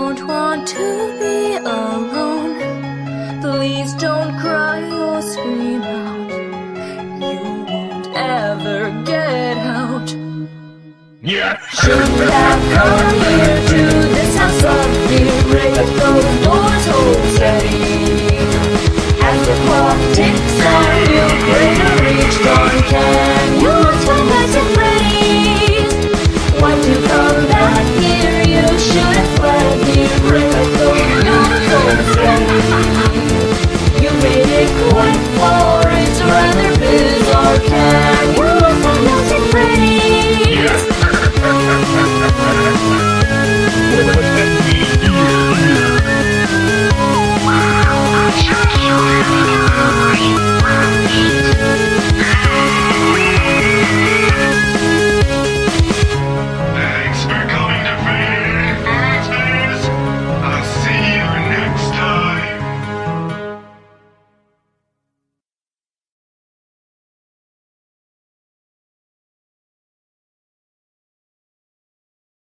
don't want to be alone. Please don't cry or scream out. You won't ever get out. Yeah. Should have come here to this house of fear. Break those doors, hold steady.